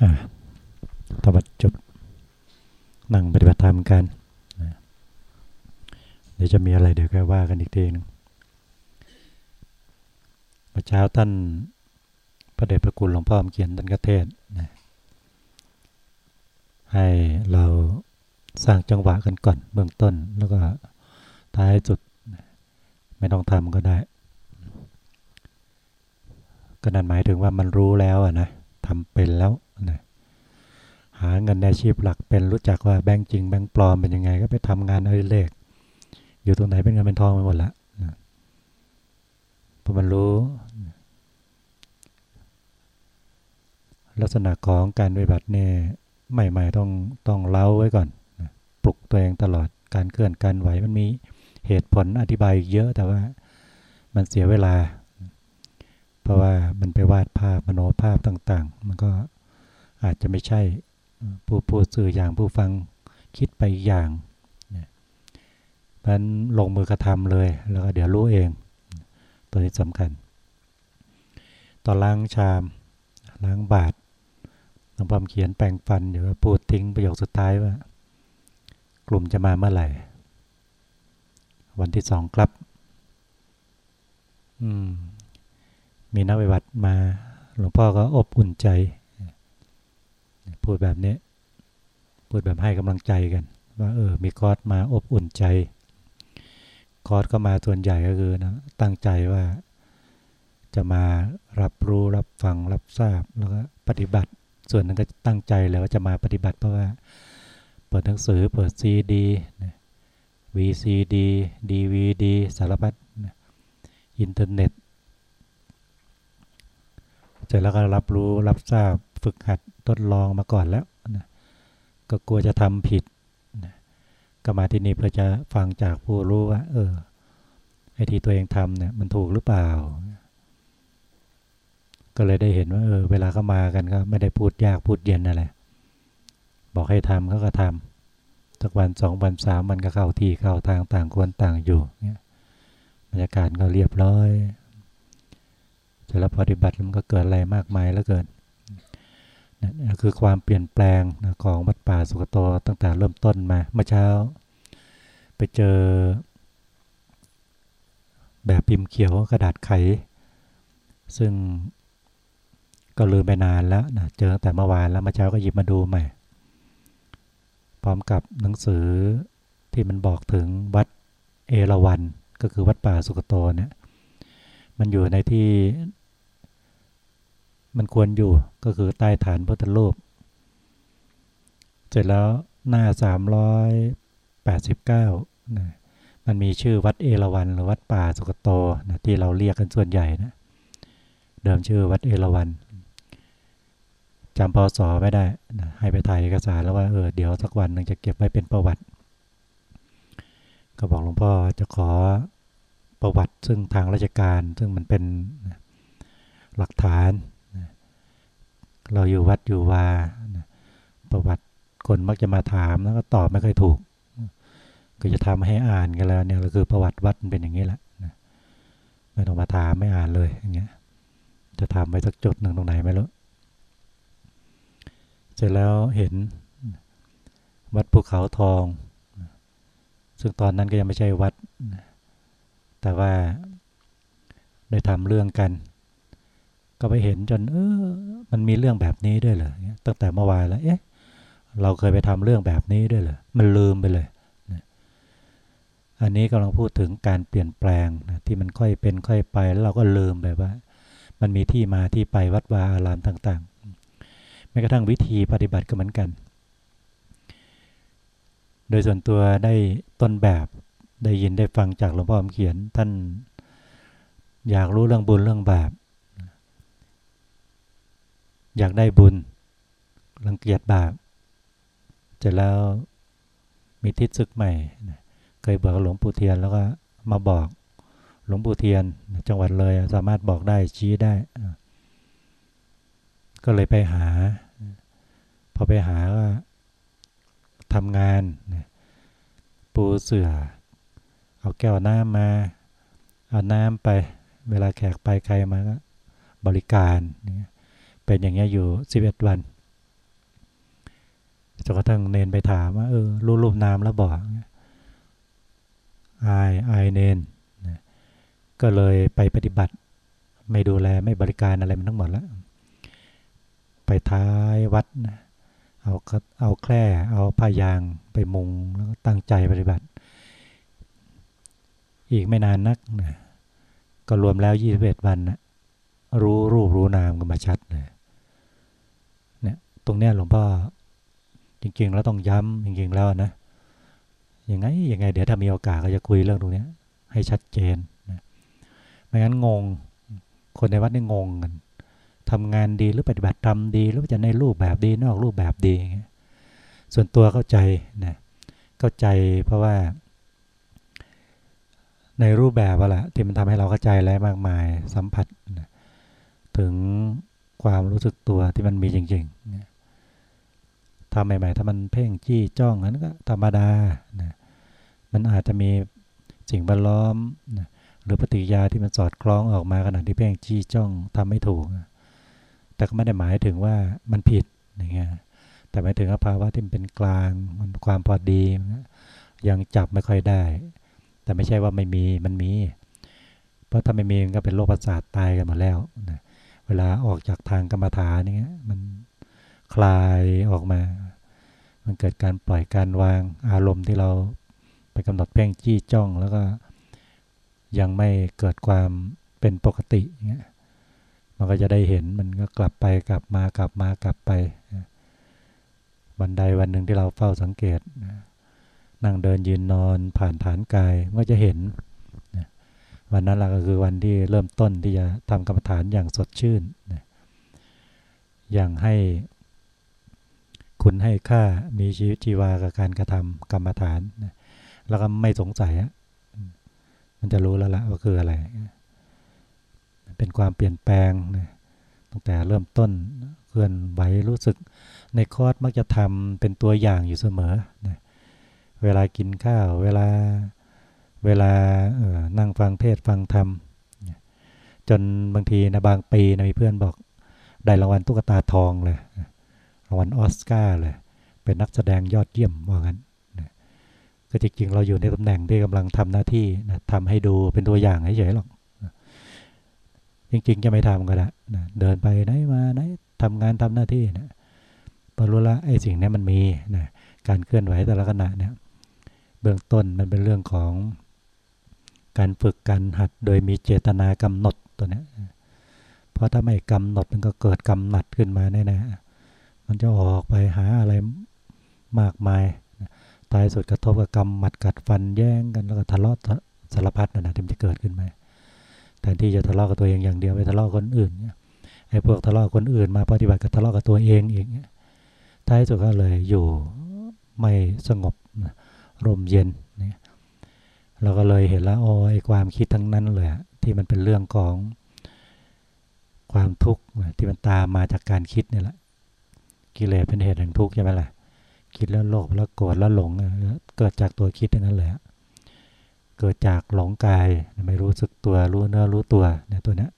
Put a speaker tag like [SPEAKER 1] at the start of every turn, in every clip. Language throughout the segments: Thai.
[SPEAKER 1] อ่าตบัดจบ นั่งปฏิบัติธรรมกันเดี๋ยวจะมีอะไรเดี๋ยวก็ว่ากันอีกทีหนึงเมื่อเช้าท่านพระเดชพระคุณหลวงพ่อมเขียนท่านกเทศนะให้เราสร้างจังหวะกันก่อนเบื้องต้น แล้วก็ท้ายสุดไม่ต้องทำก็ได้ ก็นั่นหมายถึงว่ามันรู้แล้วนะทำเป็นแล้ว นะหาเงินในอาชีพหลักเป็นรู้จักว่าแบงค์จริงแบงค์ปลอมเป็นยังไง ก็ไปทำงานอดิเรกอยู่ตรงไหนเป็นเงินเป็นทองไปหมดละนะพอมันรู้ ลักษณะของการปฏิบัติเนี่ยใหม่ๆต้องต้องเล้าไว้ก่อนนะปลุกตัวเองตลอดการเคลื่อนการไหวมันมีเหตุผลอธิบายเยอะแต่ว่ามันเสียเวลา เพราะว่ามันไปวาดภาพมโนภาพต่าง ๆ มันก็ อาจจะไม่ใช่ผู้พูดสื่ออย่างผู้ฟังคิดไปอย่างเพราะนั้นลงมือกระทำเลย แล้วก็เดี๋ยวรู้เอง ตัวนี้สำคัญ ตอนล้างชามล้างบาทหลวงพ่อเขียนแปลงฟันเดี๋ยวพูดทิ้งประโยคสุดท้ายว่า กลุ่มจะมาเมื่อไหร่ วันที่สองครับ อืม มีนักปฏิบัติมา หลวงพ่อก็อบอุ่นใจ พูดแบบนี้ พูดแบบให้กำลังใจกัน ว่าเออ มีคอร์สมาอบอุ่นใจ คอร์สก็มาส่วนใหญ่ก็คือนะตั้งใจว่าจะมารับรู้รับฟังรับทราบแล้วก็ปฏิบัติ ส่วนนั้นก็ตั้งใจเลยว่าจะมาปฏิบัติเพราะว่าเปิดหนังสือเปิดซีดี VCD DVD สารพัดอินเทอร์เน็ตเสร็จแล้วก็รับรู้รับทราบฝึกหัด ทดลองมาก่อนแล้วนะก็กลัวจะทำผิดนะก็มาที่นี่เพื่อจะฟังจากผู้รู้ว่า เออไอ้ที่ตัวเองทำเนี่ยมันถูกหรือเปล่า ก็เลยได้เห็นว่าเออเวลาเขามากันก็ไม่ได้พูดยากพูดเย็นอะไรบอกให้ทำเขาก็ทำสักวันสองวันสามวันก็เข้าที่เข้าทางต่างควรต่างอยู่เนี่ยบรรยากาศก็เรียบร้อยเสร็จแล้วปฏิบัติมันก็เกิดอะไรมากมายแล้วเกิน นั่คือความเปลี่ยนแปลงนะของวัดป่าสุกโตตั้งแต่เริ่มต้นมาเมื่อเช้า ไปเจอ แบบพิมพ์เขียวกระดาษไข ซึ่งก็ลืมไปนานแล้วนะเจอตั้งแต่เมื่อวานแล้วเมื่อเช้าก็หยิบมาดูใหม่ พร้อมกับหนังสือที่มันบอกถึงวัดเอราวันก็คือวัดป่าสุกโตเนี่ยมันอยู่ในที่ มันควรอยู่ก็คือใต้ฐานพุทธรูป เสร็จแล้วหน้า 389นะมันมีชื่อวัดเอราวันหรือวัดป่าสุกโตนะที่เราเรียกกันส่วนใหญ่นะเดิมชื่อวัดเอราวันจำพศไม่ได้นะให้ไปถ่ายเอกสารแล้วว่าเออเดี๋ยวสักวันหนึ่งจะเก็บไว้เป็นประวัติ ก็บอกหลวงพ่อจะขอประวัติซึ่งทางราชการ ซึ่งมันเป็นหลักฐาน เราอยู่วัดอยู่วาประวัติคนมักจะมาถามแล้วก็ตอบไม่ค่อยถูก ก็จะทำให้อ่านกันแล้วเนี่ยก็คือประวัติวัดเป็นอย่างนี้แหละไม่ต้องมาถามไม่อ่านเลยอย่างเงี้ย จะทำไว้สักจุดหนึ่งตรงไหนไม่รู้เสร็จแล้วเห็นวัดภูเขาทอง ซึ่งตอนนั้นก็ยังไม่ใช่วัด แต่ว่าได้ทำเรื่องกัน ก็ไปเห็นจนเออมันมีเรื่องแบบนี้ด้วยเหรอตั้งแต่เมื่อวานแล้วเอ๊ะเราเคยไปทำเรื่องแบบนี้ด้วยเหรอมันลืมไปเลยอันนี้กำลังพูดถึงการเปลี่ยนแปลงนะที่มันค่อยเป็นค่อยไปแล้วเราก็ลืมไปว่า มันมีที่มาที่ไปวัดวาอารามต่างๆแม้กระทั่งวิธีปฏิบัติก็เหมือนกัน โดยส่วนตัวได้ต้นแบบได้ยินได้ฟังจากหลวงพ่อเขียนท่านอยากรู้เรื่องบุญเรื่องบาป อยากได้บุญ รังเกียจบาปเสร็จแล้วมีทิศศึกใหม่ เคยบอกหลวงปู่เทียนแล้วก็มาบอกหลวงปู่เทียนจังหวัดเลยสามารถบอกได้ชี้ได้ ก็เลยไปหา พอไปหาก็ทำงาน ปูเสือ เอาแก้วน้ำมา เอาน้ำไป เวลาแขกไปใครมาก็บริการเป็นอย่างเงี้ยอยู่11วันจนกระทั่งเนนไปถามว่าเออรู้รูปนามแล้วบอกอายอายเนนก็เลยไปปฏิบัติ ไม่ดูแลไม่บริการอะไรมันทั้งหมดแล้วไปท้ายวัดนะเอาเอาแคร่เอาผ้ายางไปมุงแล้วก็ตั้งใจปฏิบัติ อีกไม่นานนักนะก็รวมแล้วยี่สิบเอ็ดวันนะรู้รูปรู้นามกันมาชัดเลย ตรงเนี้ยหลวงพ่อจริง ๆ แล้วต้องย้ำจริง ๆ แล้วนะยังไงยังไง เดี๋ยวถ้ามีโอกาสก็จะคุยเรื่องตรงนี้ให้ชัดเจนนะไม่งั้นงง คนในวัดนี่งงกันทำงานดีหรือปฏิบัติธรรมดีหรือจะในรูปแบบดีนอกรูปแบบดีอย่างเงี้ยส่วนตัวเข้าใจนะเข้าใจเพราะว่า ในรูปแบบว่าละที่มันทำให้เราเข้าใจอะไรมากมายสัมผัสนะถึงความรู้สึกตัวที่มันมีจริงๆนะ ทำใหม่ ๆ ถ้ามันเพ่งจี้จ้องนั้นก็ธรรมดานะมันอาจจะมีสิ่งแวดล้อมนะหรือปฏิกิริยาที่มันสอดคล้องออกมาขณะที่เพ่งจี้จ้องทำไม่ถูก แต่ก็ไม่ได้หมายถึงว่ามันผิดอย่างเงี้ยแต่หมายถึงภาวะที่มันเป็นกลางมันความพอดียังจับไม่ค่อยได้ แต่ไม่ใช่ว่าไม่มีมันมี เพราะถ้าไม่มีมันก็เป็นโรคประสาทตายกันมาแล้วนะเวลาออกจากทางกรรมฐานเงี้ยมัน คลายออกมา มันเกิดการปล่อยการวางอารมณ์ที่เราไปกำหนดเพ่งจี้จ้อง แล้วก็ยังไม่เกิดความเป็นปกติเงี้ยมันก็จะได้เห็นมันก็กลับไปกลับมากลับมากลับไปวันใดวันหนึ่งที่เราเฝ้าสังเกต นั่งเดินยืนนอนผ่านฐานกายก็จะเห็น วันนั้นละก็คือวันที่เริ่มต้นที่จะทำกรรมฐานอย่างสดชื่น อย่างให้ คุณให้ค่ามีชีวิตชีวากับการกระทำกรรมฐานแล้วก็ไม่สงสัยมันจะรู้แล้วละว่าคืออะไร เป็นความเปลี่ยนแปลงนะตั้งแต่เริ่มต้นเคลื่อนไหวรู้สึกในคอร์สมักจะทำเป็นตัวอย่างอยู่เสมอนะเวลากินข้าว เวลาเวลาเออนั่งฟังเทศฟังธรรมจนบางทีนะบางปีนะมีเพื่อนบอกได้รางวัลตุ๊กตาทองเลย รางวัลออสการ์เลย เป็นนักแสดงยอดเยี่ยมว่างั้นก็จริงๆเราอยู่ในตำแหน่งที่กำลังทำหน้าที่นะทำให้ดูเป็นตัวอย่างเฉยๆหรอกจริงๆจะไม่ทำก็ได้นะเดินไปไหนมาไหนทำงานทำหน้าที่นะพอรู้ละไอ้สิ่งนี้มันมีนะการเคลื่อนไหวแต่ละขณะเนี่ยเบื้องต้นมันเป็นเรื่องของการฝึกการหัดโดยมีเจตนากำหนดตัวนี้เพราะถ้าไม่กำหนดมันก็เกิดกำหนัดขึ้นมาแน่ๆ มันจะออกไปหาอะไรมากมายตายสุดกระทบกับกรรมหมัดกัดฟันแย่งกันแล้วก็ทะเลาะสารพัดนะนะที่มันจะเกิดขึ้นมาแทนที่จะทะเลาะกับตัวเองอย่างเดียวไปทะเลาะคนอื่นเนี่ยไอ้พวกทะเลาะคนอื่นมาปฏิบัติกับทะเลาะกับตัวเองอีกเนี่ยท้ายสุดก็เลยอยู่ไม่สงบร่มเย็นเนี่ยเราก็เลยเห็นแล้วโอ้ไอ้ความคิดทั้งนั้นเลยที่มันเป็นเรื่องของความทุกข์ที่มันตามมาจากการคิดนี่แหละ กิเลสเป็นเหตุแห่งทุกข์ใช่ไหมล่ะคิดแล้วโลภแล้วโกรธแล้วหลงเกิดจากตัวคิดทั้งนั้นเลยเกิดจากหลงกายไม่รู้สึกตัวรู้เนื้อรู้ตัวเนี่ยตัวเนี้ย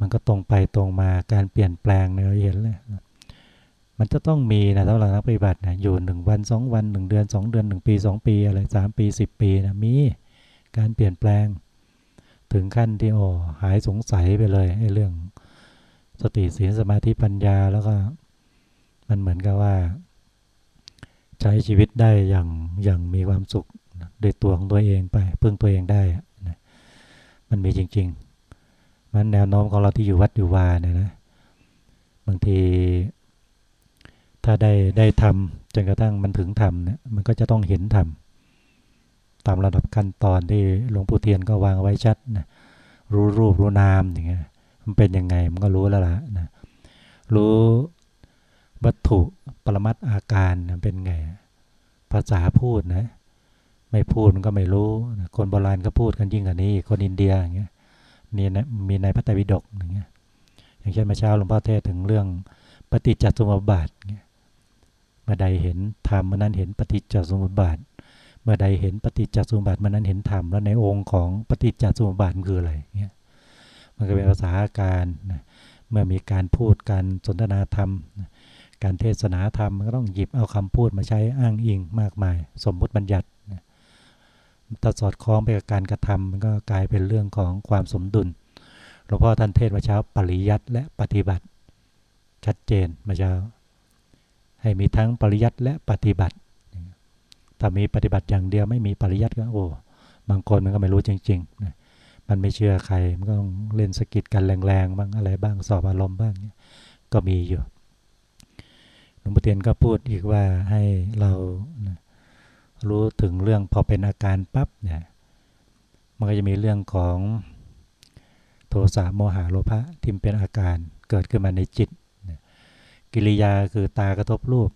[SPEAKER 1] มันก็ตรงไปตรงมาการเปลี่ยนแปลงเนี่ยเราเห็นเลยมันจะต้องมีนะสำหรับนักปฏิบัตินะอยู่หนึ่งวันสองวันหนึ่งเดือนสองเดือนหนึ่งปีสองปีอะไรสามปีสิบปีนะมีการเปลี่ยนแปลง ถึงขั้นที่โอ้หายสงสัยไปเลยไอ้เรื่อง สติสีสมาธิปัญญาแล้วก็ มันเหมือนกับว่า ใช้ชีวิตได้อย่างอย่างมีความสุขด้วยตัวของตัวเองไปพึ่งตัวเองได้นะมันมีจริง ๆ มันแนวโน้มของเราที่อยู่วัดอยู่วาเนี่ยนะบางทีถ้าได้ได้ทำจนกระทั่งมันถึงทำเนี่ยมันก็จะต้องเห็นทำตามระดับขั้นตอนที่หลวงปู่เทียนก็วางไว้ชัดนะรู้รูปรู้นามอย่างเงี้ยมันเป็นยังไงมันก็รู้แล้วล่ะนะรู้ วัตถุปรมัตอาการเป็นไง ภาษาพูดนะ ไม่พูดมันก็ไม่รู้ คนโบราณก็พูดกันยิ่งกว่านี้ คนอินเดียอย่างเงี้ยนี่นะมีในพระไตรปิฎกอย่างเงี้ยอย่างเช่นมาเช้าหลวงพ่อเทศถึงเรื่องปฏิจจสมุปบาทเงี้ยเมื่อใดเห็นธรรมเมื่อนั้นเห็นปฏิจจสมุปบาท เมื่อใดเห็นปฏิจจสมุปบาทเมื่อนั้นเห็นธรรมแล้วในองค์ของปฏิจจสมุปบาทคืออะไรเงี้ยมันก็เป็นภาษาการนะเมื่อมีการพูดการสนทนาธรรม การเทศนาธรรมมันก็ต้องหยิบเอาคำพูดมาใช้อ้างอิงมากมาย สมมุติบัญญัติถ้าสอดคล้องไปกับการกระทำมันก็กลายเป็นเรื่องของความสมดุลหลวงพ่อท่านเทศมาเช้าปริยัติและปฏิบัติ ชัดเจนมาเช้า ให้มีทั้งปริยัติและปฏิบัติถ้ามีปฏิบัติอย่างเดียวไม่มีปริยัติก็โอ้บางคนมันก็ไม่รู้จริงๆนะมันไม่เชื่อใครมันก็ต้องเล่นสกิดกันแรงๆบ้างอะไรบ้างสอบอารมณ์บ้างก็มีอยู่ งพ่อเทียนก็พูดอีกว่าให้เรารู้ถึงเรื่องพอเป็นอาการปั๊บเนี่ยมันก็จะมีเรื่องของโทสะโมหะโลภะที่เป็นอาการเกิดขึ้นมาในจิต กิริยาคือตากระทบรูป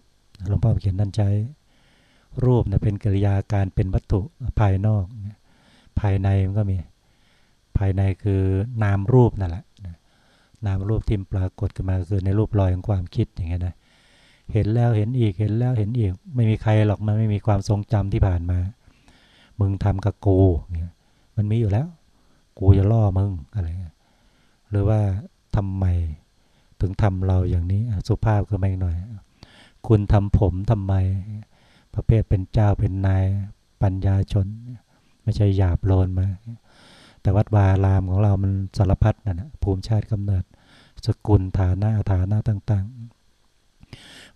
[SPEAKER 1] หลวงพ่อเขียนนั่นใช้ รูปเนี่ยเป็นกิริยาการเป็นวัตถุภายนอก ภายในมันก็มีภายในคือนามรูปนั่นแหละนามรูปที่ปรากฏขึ้นมาคือในรูปรอยของความคิดอย่างเงี้ยนะ เห็นแล้วเห็นอีกเห็นแล้วเห็นอีก ไม่มีใครหรอกมันไม่มีความทรงจำที่ผ่านมา มึงทำกับกูเงี้ยมันมีอยู่แล้ว กูจะล่อมึงอะไรหรือว่าทำไมถึงทำเราอย่างนี้สุภาพก็ไม่หน่อย คุณทำผมทำไม ประเภทเป็นเจ้าเป็นนายปัญญาชน ไม่ใช่หยาบโลนมาแต่วัดวารามของเรามันสารพัดนะ่ะภูมิชาติกำเนิด สกุลฐานะฐานะต่าง ๆ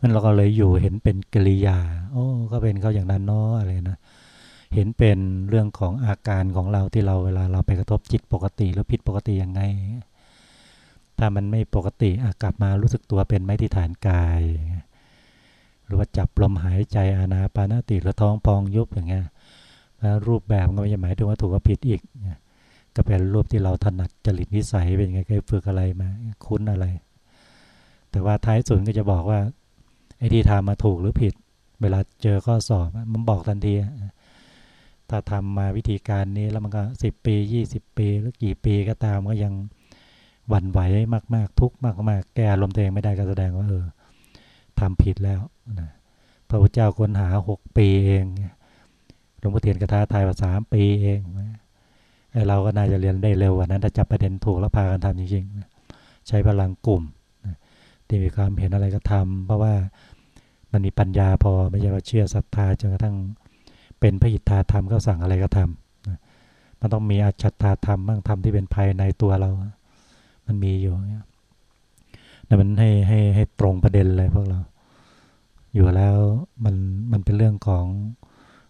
[SPEAKER 1] มันเราก็เลยอยู่เห็นเป็นกิริยา โอ้ ก็เป็นเขาอย่างนั้นเนาะอะไรนะ เห็นเป็นเรื่องของอาการของเราที่เราเวลาเราไปกระทบจิตปกติหรือผิดปกติยังไง ถ้ามันไม่ปกติกลับมารู้สึกตัวเป็นไม่ที่ฐานกาย หรือว่าจับลมหายใจอานาปานาติหรือท้องพองยุบอย่างเงี้ยรูปแบบก็ไม่ใช่หมายถึงว่าถูกว่าผิดอีก ก็เป็นรูปที่เราถนัดจริตนิสัยเป็นไงเคยฝึกอะไรมา คุ้นอะไร แต่ว่าท้ายสุดก็จะบอกว่า ไอ้ที่ทำมาถูกหรือผิด เวลาเจอข้อสอบมันบอกทันทีถ้าทำมาวิธีการนี้แล้วมันก็สิบปียี่สิบปีหรือกี่ปีก็ตามก็ยังหวั่นไหวมาก ๆ ทุกข์มาก ๆ แก้ลมตัวเองไม่ได้ก็แสดงว่าเออทำผิดแล้วนะพระพุทธเจ้าค้นหาหกปีเองหลวงพ่อเทียนกระทาไทยว่าสามปีเองไอเราก็น่าจะเรียนได้เร็วกว่านั้นถ้าจับประเด็นถูกแล้วพากันทำจริงๆใช้พลังกลุ่มที่มีความเห็นอะไรก็ทำเพราะว่า มันมีปัญญาพอไม่ใช่ว่าเชื่อศรัทธาจนกระทั่งเป็นพระหิทธาธรรมก็สั่งอะไรก็ทำมันต้องมีอัจฉริยธรรมบ้างธรรมที่เป็นภายในตัวเรา มันมีอยู่เนี่ยนั่นมันให้ให้ให้ตรงประเด็นเลยพวกเรา อยู่แล้วมันมันเป็นเรื่องของ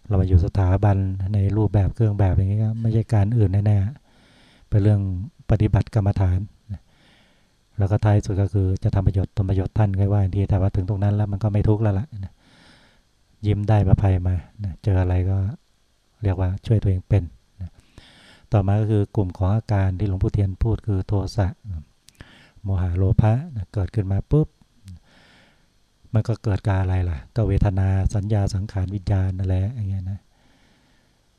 [SPEAKER 1] เรามาอยู่สถาบันในรูปแบบเครื่องแบบอย่างนี้ก็ไม่ใช่การอื่นแน่ๆเป็นเรื่องปฏิบัติกรรมฐาน แล้วก็ท้ายสุดก็คือจะทำประโยชน์ตนประโยชน์ท่านก็ว่าทีแต่ว่าถึงตรงนั้นแล้วมันก็ไม่ทุกข์แล้วล่ะยิ้มได้มาภัยมาเจออะไรก็เรียกว่าช่วยตัวเองเป็นต่อมาก็คือกลุ่มของอาการที่หลวงพ่อเทียนพูดคือโทสะโมหะโลภะเกิดขึ้นมาปุ๊บ มันก็เกิดการอะไรล่ะ ก็เวทนาสัญญาสังขารวิญญาณนั่นแหละอย่างเงี้ยนะ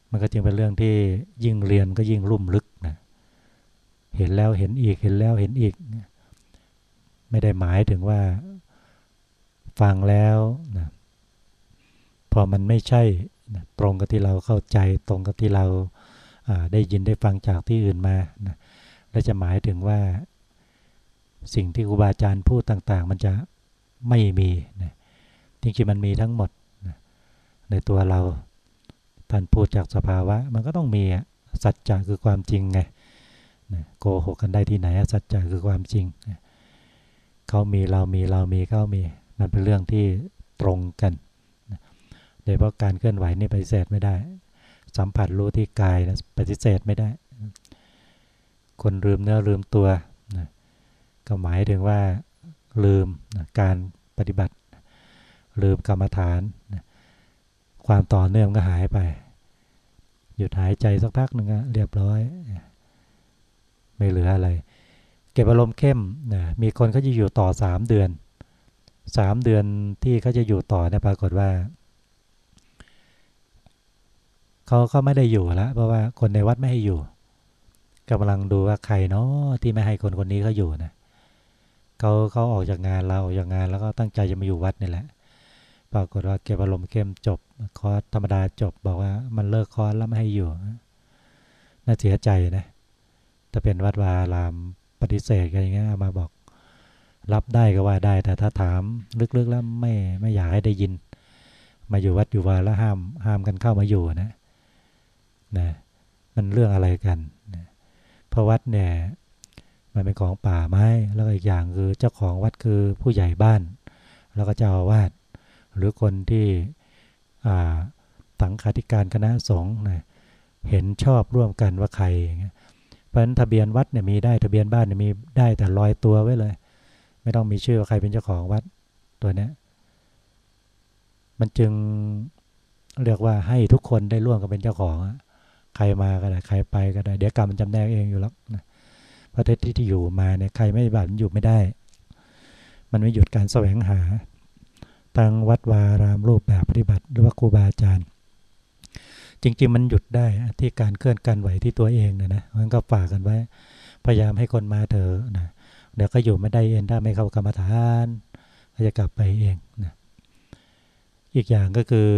[SPEAKER 1] มันก็จึงเป็นเรื่องที่ยิ่งเรียนก็ยิ่งลุ่มลึกนะเห็นแล้วเห็นอีกเห็นแล้วเห็นอีก ไม่ได้หมายถึงว่าฟังแล้วนะพอมันไม่ใช่นะตรงกับที่เราเข้าใจตรงกับที่เราได้ยินได้ฟังจากที่อื่นมานะและจะหมายถึงว่าสิ่งที่ครูบาอาจารย์พูดต่าง ๆ มันจะไม่มีนะจริงๆมันมีทั้งหมดนะในตัวเราท่านพูดจากสภาวะ มันก็ต้องมีสัจจะคือความจริงไงนะโกหกกันได้ที่ไหนสัจจะคือความจริงนะ เขามีเรามีเรามีเขามี มันเป็นเรื่องที่ตรงกันโดยเพราะการเคลื่อนไหวนี่ปฏิเสธไม่ได้ สัมผัสรู้ที่กายนะปฏิเสธไม่ได้ คนลืมเนื้อลืมตัวนะก็หมายถึงว่าลืมการปฏิบัติ ลืมกรรมฐานความต่อเนื่องก็หายไป หยุดหายใจสักพักหนึ่งเรียบร้อย ไม่เหลืออะไร ก็บอารมณ์เข้มนะมีคนเขาจะอยู่ต่อสามเดือนสามเดือนที่เขาจะอยู่ต่อเนี่ยปรากฏว่าเขาเขาไม่ได้อยู่แล้วเพราะว่าคนในวัดไม่ให้อยู่กำลังดูว่าใครเนาะที่ไม่ให้คนคนนี้เขาอยู่นะเขาเขาออกจากงานเราออกจากงานแล้วก็ตั้งใจจะมาอยู่วัดนี่แหละ ปรากฏว่าเก็บอารมณ์เข้มจบคอร์สธรรมดาจบบอกว่ามันเลิกคอร์สแล้วไม่ให้อยู่น่าเสียใจนะถ้าเป็นวัดวาราม ปฏิเสธกันอย่างเงี้ยมาบอก รับได้ก็ว่าได้ แต่ถ้าถามลึกๆแล้วไม่ไม่อยากให้ได้ยิน มาอยู่วัดอยู่วาแล้วห้ามห้ามกันเข้ามาอยู่นะนะมันเรื่องอะไรกันนะเพราะวัดเนี่ยมันเป็นของป่าไม้ แล้วอีกอย่างคือเจ้าของวัดคือผู้ใหญ่บ้าน แล้วก็เจ้าอาวาสหรือคนที่สังฆาธิการคณะสงฆ์นะเห็นชอบร่วมกันว่าใครอย่างเงี้ย ราะฉะนั้นทะเบียนวัดเนี่ยมีได้ทะเบียนบ้านเนี่ยมีได้แต่ลอยตัวไว้เลย ไม่ต้องมีชื่อว่าใครเป็นเจ้าของวัดตัวเนี้ยมันจึงเรียกว่าให้ทุกคนได้ร่วมกันเป็นเจ้าของ ใครมาก็ได้ใครไปก็ได้ เดี๋ยวกรรมมันจำแนกเองอยู่แล้วนะประเทศที่ที่อยู่มาเนี่ยใครไม่บัตรอยู่ไม่ได้ มันไม่หยุดการแสวงหาทางวัดวารามรูปแบบปฏิบัติหรือว่าครูบาอาจารย์ จริง ๆ มันหยุดได้ที่การเคลื่อนกันไหวที่ตัวเองนะนะมันก็ฝากกันไว้ พยายามให้คนมาเถอะนะเดี๋ยวก็อยู่ไม่ได้เองถ้าไม่เข้ากรรมฐานก็จะกลับไปเองนะอีกอย่างก็คือ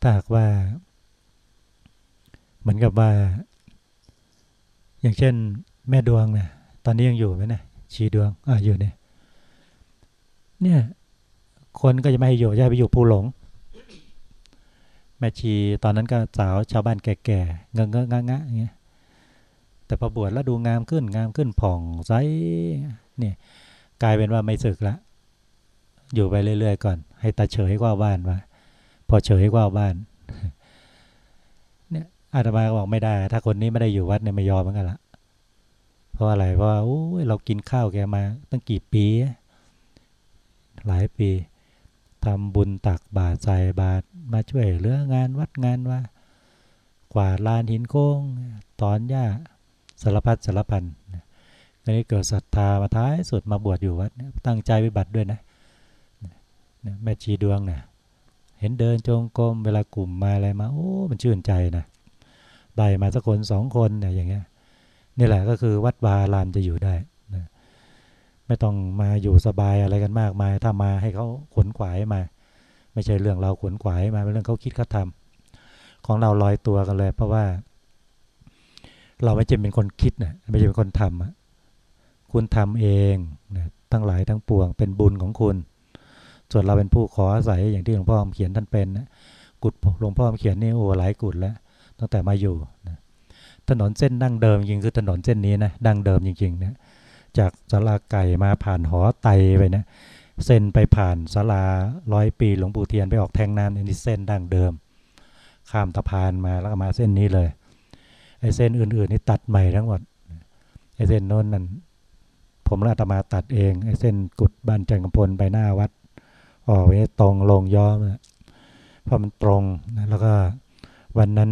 [SPEAKER 1] ถ้าหากว่า เหมือนกับว่า อย่างเช่น แม่ดวงเนะตอนนี้ยังอยู่ไหมนะชีดวงอ่าอยู่เนี่ยเนี่ย คนก็จะไม่ให้อยู่จะไปอยู่ภูหลง แม่ชีตอนนั้นก็สาวชาวบ้านแก่ๆเงอะเงอะงะงะอย่างเงี้ยแต่พอบวชแล้วดูงามขึ้นงามขึ้นผ่องใสเนี่ยกลายเป็นว่าไม่สึกละ อยู่ไปเรื่อยๆก่อน ให้ตาเฉยกว่าบ้านว่าพอเฉยกว่าบ้านเนี่ยอาตมาก็บอกไม่ได้ ถ้าคนนี้ไม่ได้อยู่วัดเนี่ยไม่ยอมเหมือนกันละเพราะอะไรเพราะว่าโอ้ยเรากินข้าวแกมาตั้งกี่ปี หลายปี ทำบุญตักบาตรใส่บาตรมาช่วยเหลืองานวัดงานว่า กวาดลานหินโค้งตอนหญ้าสารพัดสารพันนี้เกิดศรัทธามาท้ายสุดมาบวชอยู่วัดตั้งใจไปบัตรด้วยนะแม่ชีดวงเนะ่ยเห็นเดินจงกรมเวลากลุ่มมาอะไรมาโอ้มันชื่นใจนะได้มาสักคนสองคนเนี่ยอย่างเงี้ยนี่แหละก็คือวัดวาลานจะอยู่ได้ ไม่ต้องมาอยู่สบายอะไรกันมากมาย ถ้ามาให้เขาขนขวายมา ไม่ใช่เรื่องเราขนขวายมาเป็นเรื่องเขาคิดเขาทำของเราลอยตัวกันเลย เพราะว่า เราไม่ใช่เป็นคนคิดนะไม่ใช่เป็นคนทำคุณทำเองนะทั้งหลายทั้งปวง เป็นบุญของคุณ ส่วนเราเป็นผู้ขออาศัยอย่างที่หลวงพ่อเขียนท่านเป็นนะกุดหลวงพ่อเขียนนี่โอ้หลายกุดแล้วตั้งแต่มาอยู่นะถนนเส้นดั้งเดิมจริงคือถนนเส้นนี้นะดั้งเดิมจริงๆนะ จากสาราไก่มาผ่านหอไตไปนะเส้นไปผ่านสาราร้อยปีหลวงปู่เทียนไปออกแทงน้ำนี่เส้นดั้งเดิม ข้ามสะพานมาแล้วก็มาเส้นนี้เลยไอ้เส้นอื่นๆนี่ตัดใหม่ทั้งหมดไอ้เส้นโน้นนั่นผมและอาตมาตัดเองไอ้เส้นกุดบ้านจังกำพลไปหน้าวัด ออกไปตรงลงย้อมเพราะมันตรงนะแล้วก็วันนั้น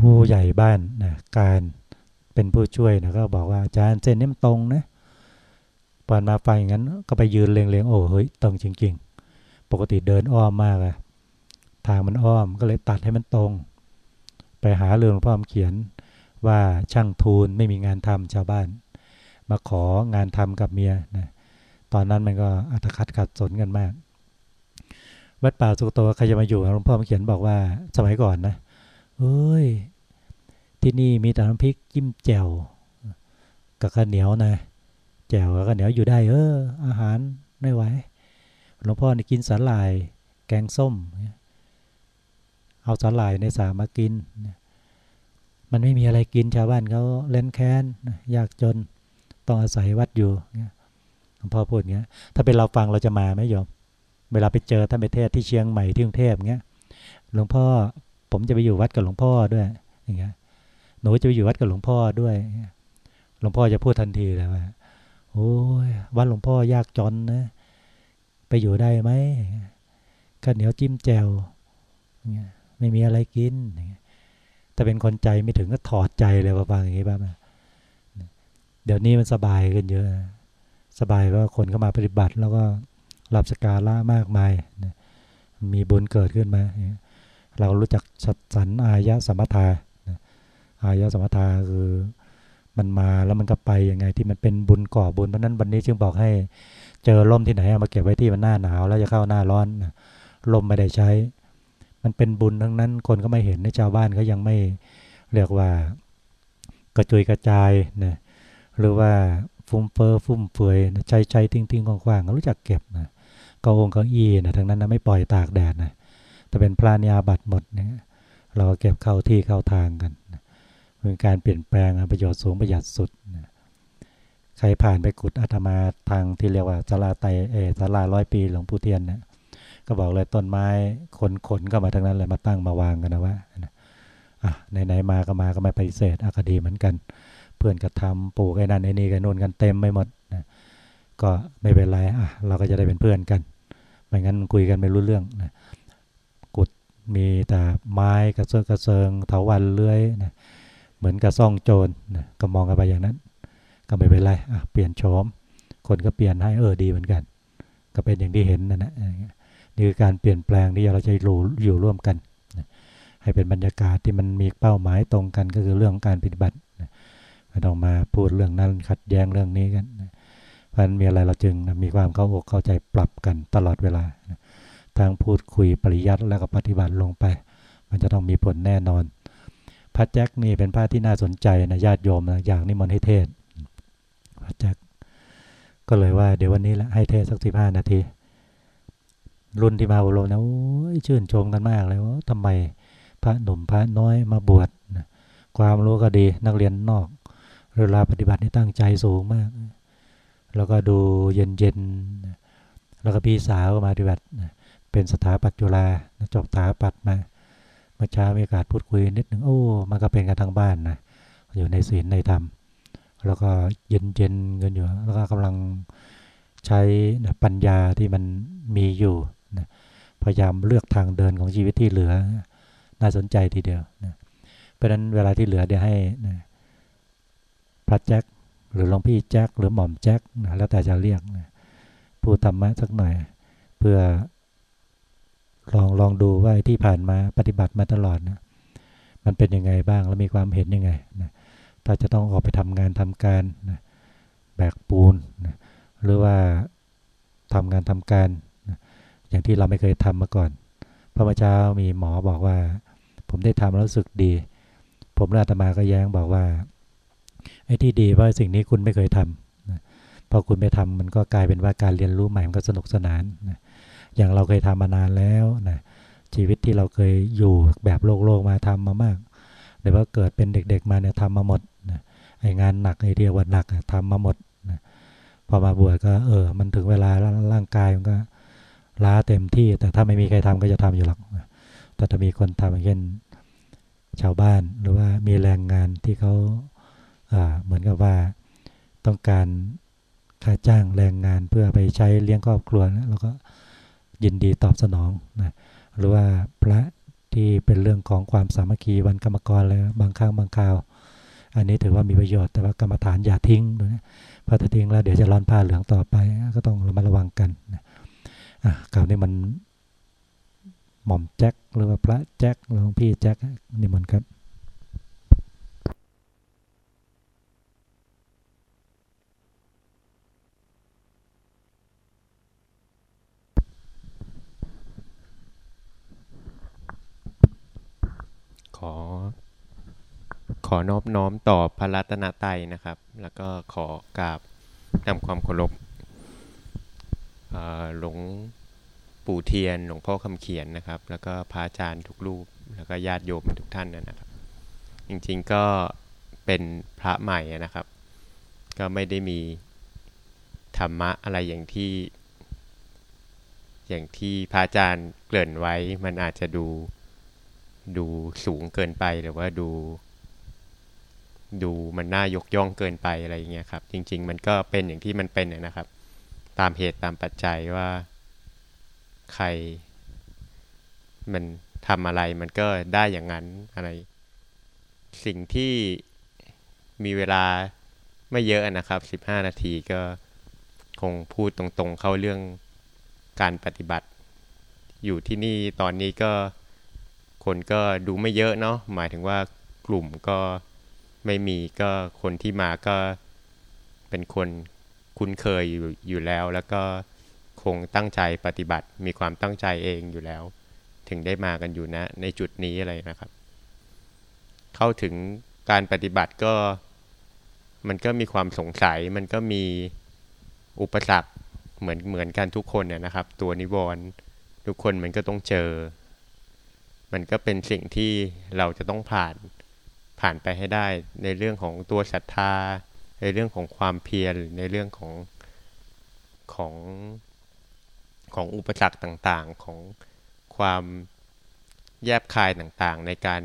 [SPEAKER 1] ผู้ใหญ่บ้านนะการ เป็นผู้ช่วยนะก็บอกว่าอาจารย์เส้นนี้มันตรงนะปานมาฟังอย่างนั้นก็ไปยืนเลียงๆโอ้เฮ้ยตรงจริง ๆ ปกติเดินอ้อมมากอะทางมันอ้อมก็เลยตัดให้มันตรง ไปหาเรื่องพ่อมเขียนว่าช่างทูลไม่มีงานทำชาวบ้าน มาของานทำกับเมียนะตอนนั้นมันก็อัตคัดขัดสนกันมาก วัดป่าสุกโตใครจะมาอยู่หลวงพ่อมเขียนบอกว่าสมัยก่อนนะเอ้ย ที่นี่มีแต่น้ำพริกจิ้มแจ่วกับข้าวเหนียวนะแจ่วกับข้าวเหนียวอยู่ได้เอออาหารไม่ไหวหลวงพ่อนี่กินสาหร่าย แกงส้ม เอาสาหร่ายในสามากิน มันไม่มีอะไรกินชาวบ้านเขาเล่นแค้นยากจนต้องอาศัยวัดอยู่หลวงพ่อพูดอย่างเงี้ย ถ้าเป็นเราฟังเราจะมาไหมโยมเวลาไปเจอท่านไปเทศที่เชียงใหม่ที่กรุงเทพเงี้ยหลวงพ่อผมจะไปอยู่วัดกับหลวงพ่อด้วยอย่างเงี้ย นูจะไปอยู่วัดกับหลวงพ่อด้วย หลวงพ่อจะพูดทันทีเลยว่าโอ้ยวัดหลวงพ่อยากจนนะ ไปอยู่ได้ไหมข้าวเหนียวจิ้มแจวไม่มีอะไรกินแต่เป็นคนใจไม่ถึงก็ถอดใจเลยว่าฟังอย่างนี้บ้างเดี๋ยวนี้มันสบายขึ้นเยอะ สบายเพราะคนเข้ามาปฏิบัติ แล้วก็รับสการะมากมายมีบุญเกิดขึ้นมา เรารู้จักสัดสันอายะสมถาายสมถะคือมันมาแล้วมันก็ไปยังไงที่มันเป็นบุญก่อบุญเพราะนั้นวันนี้จึงบอกให้เจอล่มที่ไหนเอามาเก็บไว้ที่มันหน้าหนาวแล้วจะเข้าหน้าร้อนลมไม่ได้ใช้ มันเป็นบุญทั้งนั้นคนก็ไม่เห็นในชาวบ้านก็ยังไม่เรียกว่ากระจุยกระจายนะหรือว่าฟุ่มเฟอฟุ่มเฟือยใช้ใช้ทิ้งทิ้งกว้างๆรู้จักเก็บนะก็องค์เก้าอี้นะทั้งนั้นนะไม่ปล่อยตากแดดนะแต่เป็นพระนิยาบัตหมดเนี่ยเราเก็บเข้าที่เข้าทางกัน เป็นการเปลี่ยนแปลงประโยชน์สูงประหยัดสุดนะใครผ่านไปกุดอาตมาทางที่เรียกว่าสาราไตเอสาราร้อยปีหลวงปู่เทียนเนี่ยก็บอกเลยต้นไม้ขนขนก็มาทั้งนั้นเลยมาตั้งมาวางกันนะว่าอะไหนๆมาก็มาก็ไม่ปฏิเสธอคดีเหมือนกัน เพื่อนก็ทำปลูกไอ้นั่นไอ้นี่กันนู่นกันเต็มไปหมดนะก็ไม่เป็นไรอะเราก็จะได้เป็นเพื่อนกันไม่งั้นคุยกันไม่รู้เรื่องนะกุดมีแต่ไม้กระเซาะกระเซิงเถาวันเลื้อยนะ เหมือนกระซ่องโจรนะก็มองกันไปอย่างนั้น ก็ไม่เป็นไรอะเปลี่ยนโฉมคนก็เปลี่ยนให้เออดีเหมือนกัน ก็เป็นอย่างที่เห็นนะนแหละนี่คือการเปลี่ยนแปลงที่เราจะอยู่อยู่ร่วมกันให้เป็นบรรยากาศที่มันมีเป้าหมายตรงกันก็คือเรื่องการปฏิบัติไม่ต้องมาพูดเรื่องนั้นขัดแย้งเรื่องนี้กันเพราะนั้นมีอะไรเราจึงมีความเข้าอกเข้าใจปรับกันตลอดเวลาทั้งพูดคุยปริยัติแล้วก็ปฏิบัติลงไป มันจะต้องมีผลแน่นอน พระแจ็คนี่เป็นพระที่น่าสนใจนะญาติโยมนะอยากนิมนต์ให้เทศ พระแจ็คก็เลยว่า เดี๋ยววันนี้แหละให้เทศสักสิบห้านาที รุ่นที่มาอบรมนะโอ้ยชื่นชมกันมากเลยว่าทำไมพระหนุ่มพระน้อยมาบวชนะความรู้ก็ดีนักเรียนนอกเวลาปฏิบัตินี่ตั้งใจสูงมาก แล้วก็ดูเย็นๆแล้วก็พี่สาวมาปฏิบัติเป็นสถาปัตจุฬาจบสถาปัตมา เมื่อเช้ามีโอกาสพูดคุยนิดหนึ่งโอ้มันก็เป็นกันทั้งบ้านนะอยู่ในศีลในธรรมแล้วก็เย็นเย็นกันอยู่แล้วก็กำลังใช้นะปัญญาที่มันมีอยู่นะพยายามเลือกทางเดินของชีวิตที่เหลือ น่าสนใจทีเดียวนะเพราะฉะนั้นเวลาที่เหลือเดี๋ยวให้นะพระแจ็คหรือหลวงพี่แจ็คหรือหม่อมแจ็คนะแล้วแต่จะเรียกนะพูดธรรมะสักหน่อย เพื่อ ลองลองดูว่าที่ผ่านมาปฏิบัติมาตลอดนะมันเป็นยังไงบ้างแล้วมีความเห็นยังไงนะถ้าจะต้องออกไปทำงานทำการนะแบกปูนนะหรือว่าทำงานทำการนะอย่างที่เราไม่เคยทำมาก่อน พระมเจ้ามีหมอบอกว่า ผมได้ทำแล้วรู้สึกดี ผมราตมาก็แย้งบอกว่าไอ้ที่ดีว่าสิ่งนี้คุณไม่เคยทำนะพอคุณไปทำมันก็กลายเป็นว่าการเรียนรู้ใหม่มันก็สนุกสนานนะ อย่างเราเคยทำมานานแล้วนะชีวิตที่เราเคยอยู่แบบโลกโลกมาทำมามากหรือว่าเกิดเป็นเด็กๆมาเนี่ยทำมาหมดนะไองานหนักไอเดียวันหนักทำมาหมดนะพอมาบวชก็เออ มันถึงเวลาร่างกายมันก็ล้าเต็มที่ แต่ถ้าไม่มีใครทำก็จะทำอยู่หรอกแต่ถ้ามีคนทำอย่างเช่นชาวบ้านหรือว่ามีแรงงานที่เขาเหมือนกับว่าต้องการค่าจ้างแรงงานเพื่อไปใช้เลี้ยงครอบครัวนะแล้วก็ ยินดีตอบสนองนะหรือว่าพระที่เป็นเรื่องของความสามัคคีวันกรรมกรอะไรบางครั้งบางคราว อันนี้ถือว่ามีประโยชน์แต่ว่ากรรมฐานอย่าทิ้งนะพอถ้าทิ้งแล้วเดี๋ยวจะร้อนผ้าเหลืองต่อไปก็ต้องระมัดระวังกันนะอะคราวนี้มันหม่อมแจ็คหรือว่าพระแจ็คหลวงพี่แจ็คนี่มันครับ
[SPEAKER 2] ขอ ขอนอบน้อมต่อพระรัตนตรัยนะครับ แล้วก็ขอกราบนำความเคารพหลวงปู่เทียน หลวงพ่อคำเขียนนะครับ แล้วก็พระอาจารย์ทุกรูป แล้วก็ญาติโยมทุกท่านนะครับ จริงๆก็เป็นพระใหม่นะครับ ก็ไม่ได้มีธรรมะอะไรอย่างที่ อย่างที่พระอาจารย์เกริ่นไว้ มันอาจจะดู ดูสูงเกินไปหรือว่าดู ดูมันน่ายกย่องเกินไปอะไรอย่างเงี้ยครับ จริง ๆ มันก็เป็นอย่างที่มันเป็นนะครับ ตามเหตุตามปัจจัยว่าใคร มันทำอะไรมันก็ได้อย่างนั้นอะไร สิ่งที่มีเวลาไม่เยอะนะครับ 15 นาทีก็คงพูดตรงๆเข้าเรื่องการปฏิบัติ อยู่ที่นี่ตอนนี้ก็ คนก็ดูไม่เยอะเนาะหมายถึงว่ากลุ่มก็ไม่มีก็คนที่มาก็เป็นคนคุ้นเคยอยู่อยู่แล้ว แล้วก็คงตั้งใจปฏิบัติ มีความตั้งใจเองอยู่แล้ว ถึงได้มากันอยู่นะ ในจุดนี้อะไรนะครับ เข้าถึงการปฏิบัติก็มันก็มีความสงสัย มันก็มีอุปสรรคเหมือนเหมือนกันทุกคนเนี่ยนะครับ ตัวนิวรณ์ทุกคนมันก็ต้องเจอ มันก็เป็นสิ่งที่เราจะต้องผ่านผ่านไปให้ได้ ในเรื่องของตัวศรัทธา ในเรื่องของความเพียรในเรื่องของของของอุปสรรคต่างๆ ของความแยบคายต่างๆ ในการ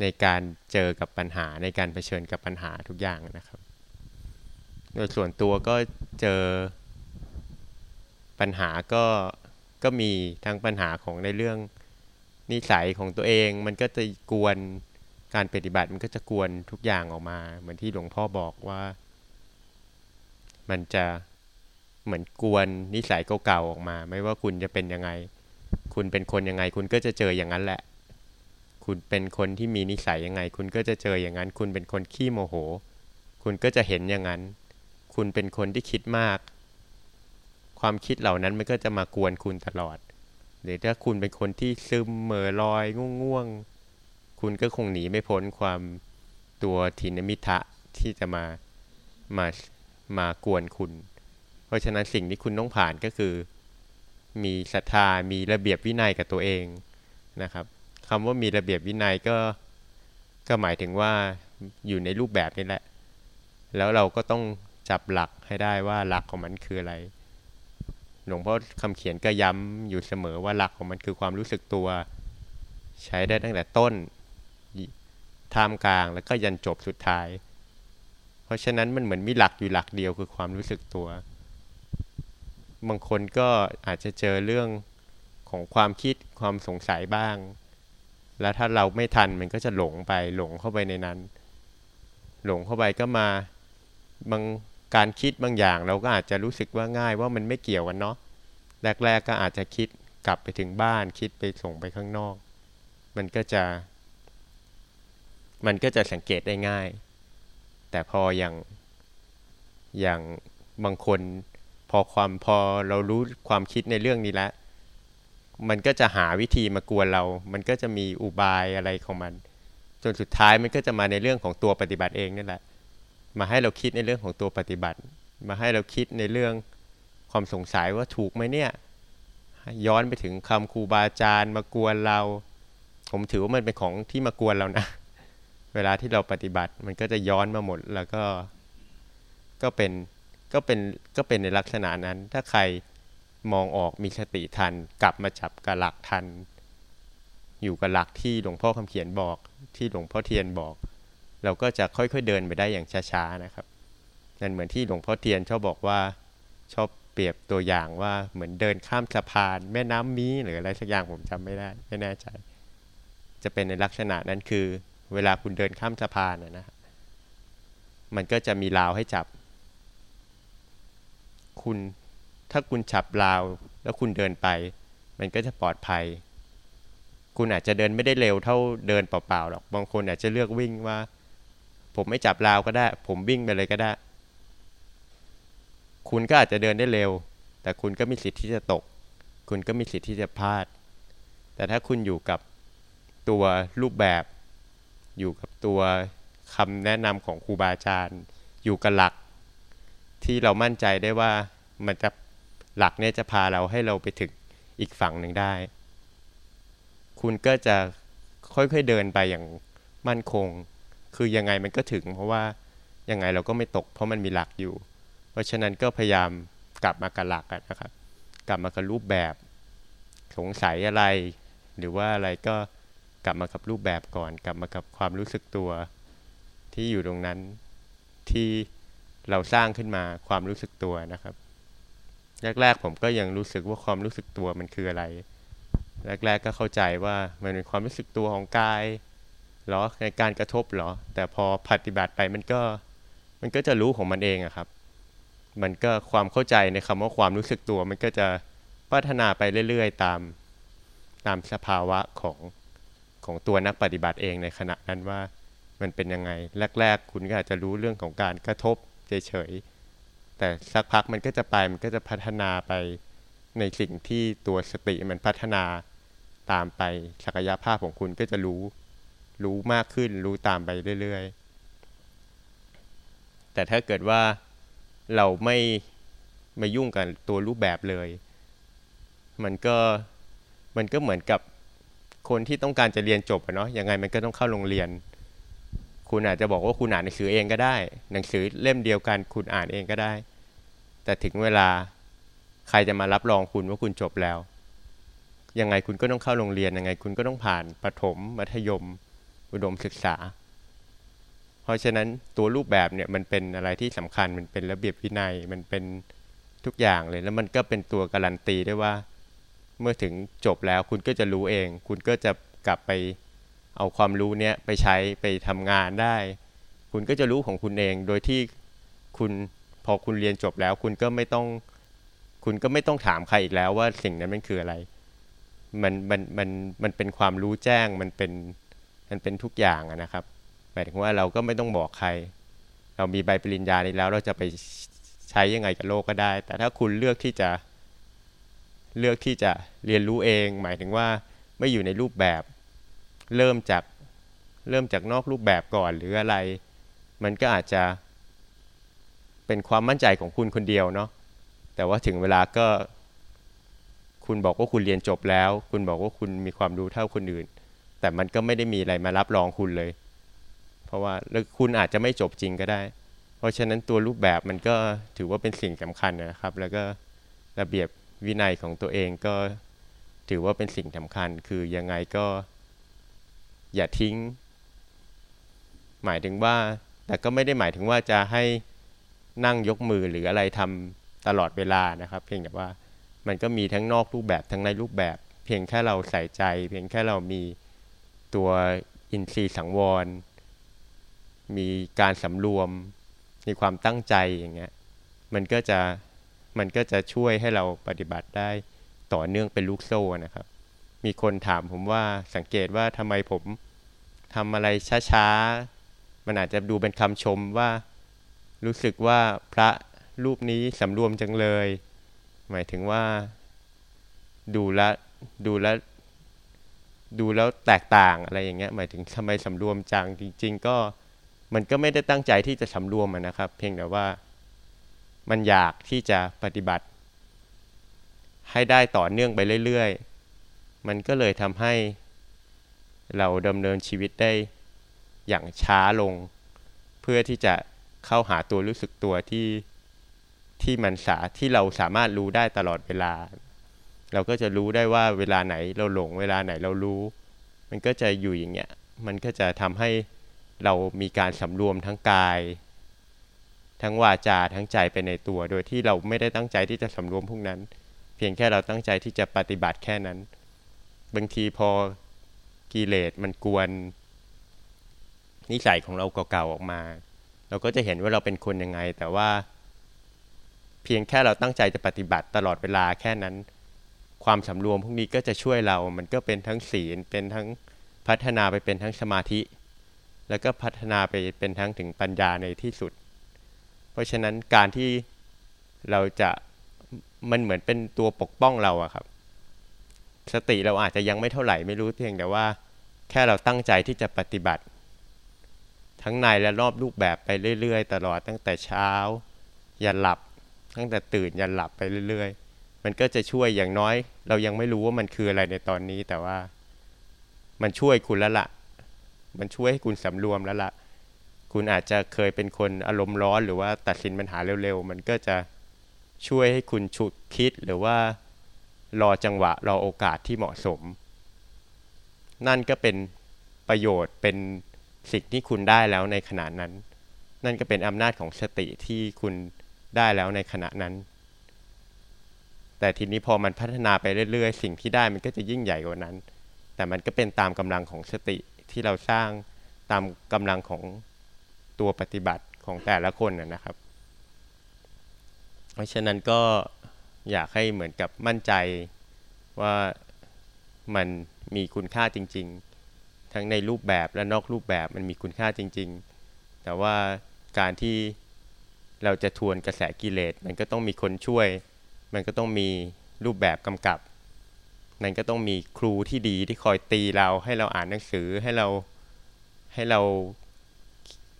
[SPEAKER 2] ในการเจอกับปัญหาในการเผชิญกับปัญหาทุกอย่างนะครับ โดยส่วนตัวก็เจอปัญหาก็ก็มีทั้งปัญหาของในเรื่อง นิสัยของตัวเองมันก็จะกวนการปฏิบัติมันก็จะกวนทุกอย่างออกมา เหมือนที่หลวงพ่อบอกว่า มันจะเหมือนกวนนิสัยเก่าๆออกมา ไม่ว่าคุณจะเป็นยังไง คุณเป็นคนยังไง คุณก็จะเจออย่างนั้นแหละ คุณเป็นคนที่มีนิสัยยังไง คุณก็จะเจออย่างนั้น คุณเป็นคนขี้โมโห คุณก็จะเห็นอย่างนั้น คุณเป็นคนที่คิดมาก ความคิดเหล่านั้นมันก็จะมากวนคุณตลอด หรือถ้าคุณเป็นคนที่ซึมเหม่อลอยง่วงๆ คุณก็คงหนีไม่พ้นความตัวทินมิทะที่จะมา มามากวนคุณ เพราะฉะนั้นสิ่งที่คุณต้องผ่านก็คือ มีศรัทธามีระเบียบวินัยกับตัวเองนะครับคำว่ามีระเบียบวินัยก็ก็หมายถึงว่าอยู่ในรูปแบบนี้แหละ แล้วเราก็ต้องจับหลักให้ได้ว่าหลักของมันคืออะไร หลวงพ่อคำเขียนก็ย้ำอยู่เสมอว่าหลักของมันคือความรู้สึกตัว ใช้ได้ตั้งแต่ต้นท่ามกลางแล้วก็ยันจบสุดท้าย เพราะฉะนั้นมันเหมือนมีหลักอยู่หลักเดียวคือความรู้สึกตัว บางคนก็อาจจะเจอเรื่องของความคิดความสงสัยบ้าง แล้วถ้าเราไม่ทันมันก็จะหลงไปหลงเข้าไปในนั้น หลงเข้าไปก็มาบาง การคิดบางอย่างเราก็อาจจะรู้สึกว่าง่ายว่ามันไม่เกี่ยวกันเนาะแรก ๆ ก็อาจจะคิดกลับไปถึงบ้านคิดไปส่งไปข้างนอก มันก็จะ มันก็จะสังเกตได้ง่าย แต่พออย่างอย่างบางคนพอความพอเรารู้ความคิดในเรื่องนี้แล้วมันก็จะหาวิธีมากวนเรา มันก็จะมีอุบายอะไรของมัน จนสุดท้ายมันก็จะมาในเรื่องของตัวปฏิบัติเองนั่นแหละ มาให้เราคิดในเรื่องของตัวปฏิบัติ มาให้เราคิดในเรื่องความสงสัยว่าถูกไหมเนี่ยย้อนไปถึงคำครูบาอาจารย์มากวนเรา ผมถือว่ามันเป็นของที่มากวนเรานะ เวลาที่เราปฏิบัติมันก็จะย้อนมาหมดแล้วก็ ก็เป็นก็เป็นก็เป็นในลักษณะนั้น ถ้าใครมองออกมีสติทัน กลับมาจับกับหลักทัน อยู่กับหลักที่หลวงพ่อคำเขียนบอก ที่หลวงพ่อเทียนบอก เราก็จะค่อยๆเดินไปได้อย่างช้าๆนะครับ นั่นเหมือนที่หลวงพ่อเทียนชอบบอกว่าชอบเปรียบตัวอย่างว่าเหมือนเดินข้ามสะพาน แม่น้ำมีหรืออะไรสักอย่างผมจำไม่ได้ไม่แน่ใจ จะเป็นในลักษณะนั้นคือ เวลาคุณเดินข้ามสะพานนะ มันก็จะมีราวให้จับ คุณถ้าคุณฉับราวแล้วคุณเดินไป มันก็จะปลอดภัย คุณอาจจะเดินไม่ได้เร็วเท่าเดินเปล่าๆหรอกบางคนอาจจะเลือกวิ่งว่า ผมไม่จับราวก็ได้ ผมวิ่งไปเลยก็ได้ คุณก็อาจจะเดินได้เร็ว แต่คุณก็มีสิทธิ์ที่จะตก คุณก็มีสิทธิ์ที่จะพลาด แต่ถ้าคุณอยู่กับตัวรูปแบบ อยู่กับตัวคำแนะนำของครูบาอาจารย์ อยู่กับหลัก ที่เรามั่นใจได้ว่ามันจะหลักเนี่ยจะพาเราให้เราไปถึงอีกฝั่งหนึ่งได้ คุณก็จะค่อยๆเดินไปอย่างมั่นคง คือยังไงมันก็ถึง เพราะว่ายังไงเราก็ไม่ตก เพราะมันมีหลักอยู่ เพราะฉะนั้นก็พยายามกลับมากับหลักนะครับ กลับมากับรูปแบบ สงสัยอะไร หรือว่าอะไรก็กลับมากับรูปแบบก่อน กลับมากับความรู้สึกตัว ที่อยู่ตรงนั้นที่เราสร้างขึ้นมาความรู้สึกตัวนะครับแรกๆผมก็ยังรู้สึกว่าความรู้สึกตัวมันคืออะไร แรกๆก็เข้าใจว่ามันเป็นความรู้สึกตัวของกาย หรอในการกระทบหรอ แต่พอปฏิบัติไปมันก็มันก็จะรู้ของมันเองอะครับ มันก็ความเข้าใจในคำว่าความรู้สึกตัว มันก็จะพัฒนาไปเรื่อยๆ ตามตามสภาวะของของตัวนักปฏิบัติเองในขณะนั้นว่ามันเป็นยังไง แรก ๆ คุณก็อาจจะรู้เรื่องของการกระทบเฉยๆแต่สักพักมันก็จะไปมันก็จะพัฒนาไปในสิ่งที่ตัวสติมันพัฒนาตามไปศักยภาพของคุณก็จะรู้ รู้มากขึ้น รู้ตามไปเรื่อยแต่ถ้าเกิดว่าเราไม่ไม่ยุ่งกับตัวรูปแบบเลย มันก็มันก็เหมือนกับคนที่ต้องการจะเรียนจบอะเนาะยังไงมันก็ต้องเข้าโรงเรียน คุณอาจจะบอกว่าคุณอ่านหนังสือเองก็ได้ หนังสือเล่มเดียวกันคุณอ่านเองก็ได้ แต่ถึงเวลาใครจะมารับรองคุณว่าคุณจบแล้ว ยังไงคุณก็ต้องเข้าโรงเรียนยังไง คุณก็ต้องผ่านประถมมัธยม อุดมศึกษา เพราะฉะนั้นตัวรูปแบบเนี่ยมันเป็นอะไรที่สำคัญมันเป็นระเบียบวินัยมันเป็นทุกอย่างเลย แล้วมันก็เป็นตัวการันตีได้ว่า เมื่อถึงจบแล้วคุณก็จะรู้เอง คุณก็จะกลับไปเอาความรู้เนี้ยไปใช้ไปทำงานได้ คุณก็จะรู้ของคุณเอง โดยที่คุณพอคุณเรียนจบแล้ว คุณก็ไม่ต้อง คุณก็ไม่ต้องถามใครอีกแล้วว่าสิ่งนั้นมันคืออะไร มันมันมันมันเป็นความรู้แจ้งมันเป็น มันเป็นทุกอย่างนะครับ หมายถึงว่าเราก็ไม่ต้องบอกใคร เรามีใบปริญญานี้แล้วเราจะไปใช้ยังไงกับโลกก็ได้ แต่ถ้าคุณเลือกที่จะ เลือกที่จะเรียนรู้เอง หมายถึงว่าไม่อยู่ในรูปแบบ เริ่มจากเริ่มจากนอกรูปแบบก่อนหรืออะไร มันก็อาจจะเป็นความมั่นใจของคุณคนเดียวเนาะแต่ว่าถึงเวลาก็ คุณบอกว่าคุณเรียนจบแล้ว คุณบอกว่าคุณมีความรู้เท่าคนอื่น แต่มันก็ไม่ได้มีอะไรมารับรองคุณเลย เพราะว่าแล้วคุณอาจจะไม่จบจริงก็ได้ เพราะฉะนั้นตัวรูปแบบมันก็ถือว่าเป็นสิ่งสำคัญนะครับ แล้วก็ระเบียบวินัยของตัวเองก็ถือว่าเป็นสิ่งสำคัญ คือยังไงก็อย่าทิ้ง หมายถึงว่า แต่ก็ไม่ได้หมายถึงว่าจะให้นั่งยกมือหรืออะไรทำตลอดเวลานะครับ เพียงแต่ว่ามันก็มีทั้งนอกรูปแบบทั้งในรูปแบบ เพียงแค่เราใส่ใจ เพียงแค่เรามี ตัวอินทรีย์สังวร มีการสำรวม มีความตั้งใจอย่างเงี้ยมันก็จะมันก็จะช่วยให้เราปฏิบัติได้ต่อเนื่องเป็นลูกโซ่นะครับ มีคนถามผมว่าสังเกตว่าทำไมผมทำอะไรช้าๆ มันอาจจะดูเป็นคำชมว่า รู้สึกว่าพระรูปนี้สำรวมจังเลย หมายถึงว่า ดูแลดูแล ดูแล้วแตกต่างอะไรอย่างเงี้ยหมายถึงทำไมสำรวมจังจริง ๆ ก็มันก็ไม่ได้ตั้งใจที่จะสำรวมนะครับ เพียงแต่ว่ามันอยากที่จะปฏิบัติ ให้ได้ต่อเนื่องไปเรื่อยๆ มันก็เลยทำให้เราดำเนินชีวิตได้อย่างช้าลง เพื่อที่จะเข้าหาตัวรู้สึกตัวที่ที่มันสาที่เราสามารถรู้ได้ตลอดเวลา เราก็จะรู้ได้ว่าเวลาไหนเราหลงเวลาไหนเรารู้ มันก็จะอยู่อย่างเงี้ยมันก็จะทำให้เรามีการสำรวมทั้งกาย ทั้งวาจาทั้งใจไปในตัว โดยที่เราไม่ได้ตั้งใจที่จะสำรวมพวกนั้น เพียงแค่เราตั้งใจที่จะปฏิบัติแค่นั้น บางทีพอกิเลสมันกวน นิสัยของเราเก่าๆออกมา เราก็จะเห็นว่าเราเป็นคนยังไง แต่ว่า เพียงแค่เราตั้งใจจะปฏิบัติตลอดเวลาแค่นั้น ความสำรวมพวกนี้ก็จะช่วยเรา มันก็เป็นทั้งศีล เป็นทั้งพัฒนาไปเป็นทั้งสมาธิ แล้วก็พัฒนาไปเป็นทั้งถึงปัญญาในที่สุด เพราะฉะนั้นการที่เราจะมันเหมือนเป็นตัวปกป้องเราอะครับ สติเราอาจจะยังไม่เท่าไหร่ไม่รู้เพียงแต่ว่า แค่เราตั้งใจที่จะปฏิบัติ ทั้งในและรอบรูปแบบไปเรื่อยๆ ตลอดตั้งแต่เช้า ยันหลับ ตั้งแต่ตื่นยันหลับไปเรื่อยๆ มันก็จะช่วยอย่างน้อย เรายังไม่รู้ว่ามันคืออะไรในตอนนี้ แต่ว่า มันช่วยคุณแล้วละ่ะ มันช่วยให้คุณสำรวมแล้วละ่ะ คุณอาจจะเคยเป็นคนอารมณ์ร้อน หรือว่าตัดสินปัญหาเร็วๆ มันก็จะช่วยให้คุณฉุดคิดหรือว่า รอจังหวะรอโอกาสที่เหมาะสม นั่นก็เป็นประโยชน์เป็นสิ่งที่คุณได้แล้วในขณะนั้น นั่นก็เป็นอำนาจของสติที่คุณได้แล้วในขณะนั้น แต่ทีนี้พอมันพัฒนาไปเรื่อยๆ สิ่งที่ได้มันก็จะยิ่งใหญ่กว่านั้น แต่มันก็เป็นตามกำลังของสติที่เราสร้างตามกำลังของตัวปฏิบัติของแต่ละคนนะครับ เพราะฉะนั้นก็อยากให้เหมือนกับมั่นใจว่ามันมีคุณค่าจริง ๆ ทั้งในรูปแบบและนอกรูปแบบมันมีคุณค่าจริง ๆ แต่ว่าการที่เราจะทวนกระแสกิเลสมันก็ต้องมีคนช่วย มันก็ต้องมีรูปแบบกำกับ มันก็ต้องมีครูที่ดีที่คอยตีเราให้เราอ่านหนังสือให้เราให้เรา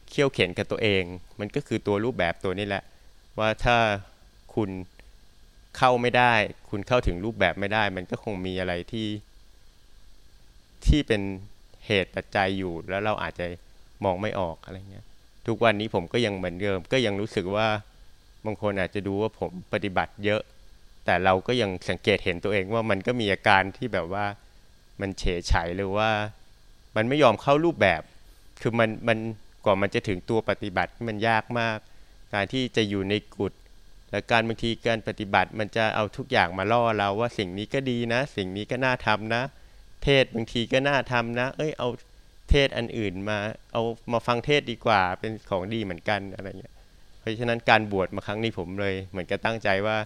[SPEAKER 2] เขี่ยวเข็นกับตัวเอง มันก็คือตัวรูปแบบตัวนี้แหละ ว่าถ้าคุณเข้าไม่ได้ คุณเข้าถึงรูปแบบไม่ได้ มันก็คงมีอะไรที่ที่เป็นเหตุปัจจัยอยู่แล้วเราอาจจะมองไม่ออกอะไรเงี้ย ทุกวันนี้ผมก็ยังเหมือนเดิม ก็ยังรู้สึกว่าบางคนอาจจะดูว่าผมปฏิบัติเยอะ แต่เราก็ยังสังเกตเห็นตัวเองว่ามันก็มีอาการที่แบบว่ามันเฉยเฉยหรือว่า มันไม่ยอมเข้ารูปแบบ คือมันมันกว่ามันจะถึงตัวปฏิบัติมันยากมาก การที่จะอยู่ในกุฏและการบางทีการปฏิบัติมันจะเอาทุกอย่างมาล่อเราว่าสิ่งนี้ก็ดีนะ สิ่งนี้ก็น่าทำนะ เทศบางทีก็น่าทำนะ เอ้ยเอาเทศอันอื่นมาเอามาฟังเทศดีกว่าเป็นของดีเหมือนกันอะไรเงี้ยเพราะฉะนั้นการบวชมาครั้งนี้ผมเลย เหมือนกับตั้งใจว่า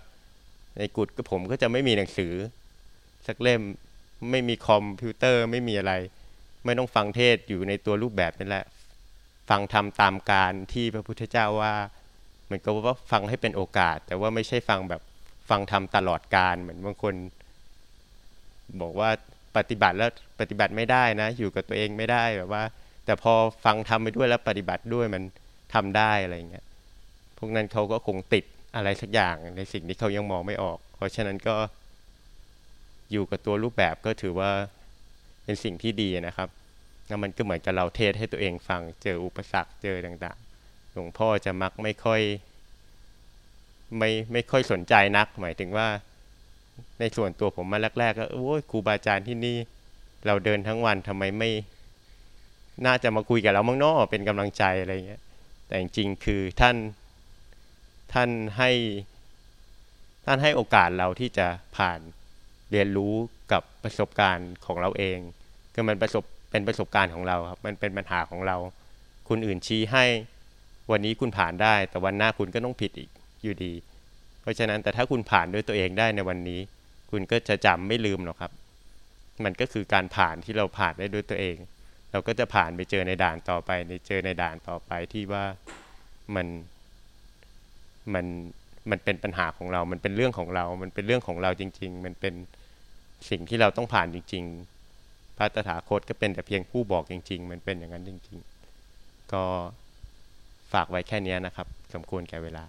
[SPEAKER 2] ในกุฏก็ผมก็จะไม่มีหนังสือ สักเล่มไม่มีคอมพิวเตอร์ไม่มีอะไร ไม่ต้องฟังเทศอยู่ในตัวรูปแบบนั่นแหละ ฟังทำตามการที่พระพุทธเจ้าว่าเหมือนกับว่าฟังให้เป็นโอกาส แต่ว่าไม่ใช่ฟังแบบฟังทำตลอดการเหมือนบางคน บอกว่าปฏิบัติแล้วปฏิบัติไม่ได้นะ อยู่กับตัวเองไม่ได้แบบว่า แต่พอฟังทำไปด้วยแล้วปฏิบัติด้วยมันทำได้อะไรเงี้ยพวกนั้นเขาก็คงติด อะไรสักอย่างในสิ่งที่เขายังมองไม่ออก เพราะฉะนั้นก็อยู่กับตัวรูปแบบก็ถือว่าเป็นสิ่งที่ดีนะครับแล้วมันก็เหมือนกับเราเทศให้ตัวเองฟัง เจออุปสรรคเจอต่างๆ หลวงพ่อจะมักไม่ค่อย ไม่ไม่ค่อยสนใจนัก หมายถึงว่า ในส่วนตัวผมมาแรก ๆ ก็โอ้ยครูบาอาจารย์ที่นี่ เราเดินทั้งวันทำไมไม่ น่าจะมาคุยกับเรามั่งนอเป็นกำลังใจอะไรเงี้ย แต่จริงๆคือท่าน ท่านให้ท่านให้โอกาสเราที่จะผ่านเรียนรู้กับประสบการณ์ของเราเองคือมันประสบเป็นประสบการณ์ของเราครับมันเป็นปัญหาของเรา คุณอื่นชี้ให้ วันนี้คุณผ่านได้ แต่วันหน้าคุณก็ต้องผิดอีกอยู่ดี เพราะฉะนั้นแต่ถ้าคุณผ่านด้วยตัวเองได้ในวันนี้ คุณก็จะจำไม่ลืมหรอกครับ มันก็คือการผ่านที่เราผ่านได้ด้วยตัวเอง เราก็จะผ่านไปเจอในด่านต่อไปในเจอในด่านต่อไปที่ว่ามัน มันมันเป็นปัญหาของเรา มันเป็นเรื่องของเรา มันเป็นเรื่องของเราจริง ๆ มันเป็นสิ่งที่เราต้องผ่านจริง ๆ พระตถาคตก็เป็นแต่เพียงผู้บอกจริง ๆ มันเป็นอย่างนั้นจริง ๆ ก็ฝากไว้แค่นี้นะครับ สมควรแก่เวลา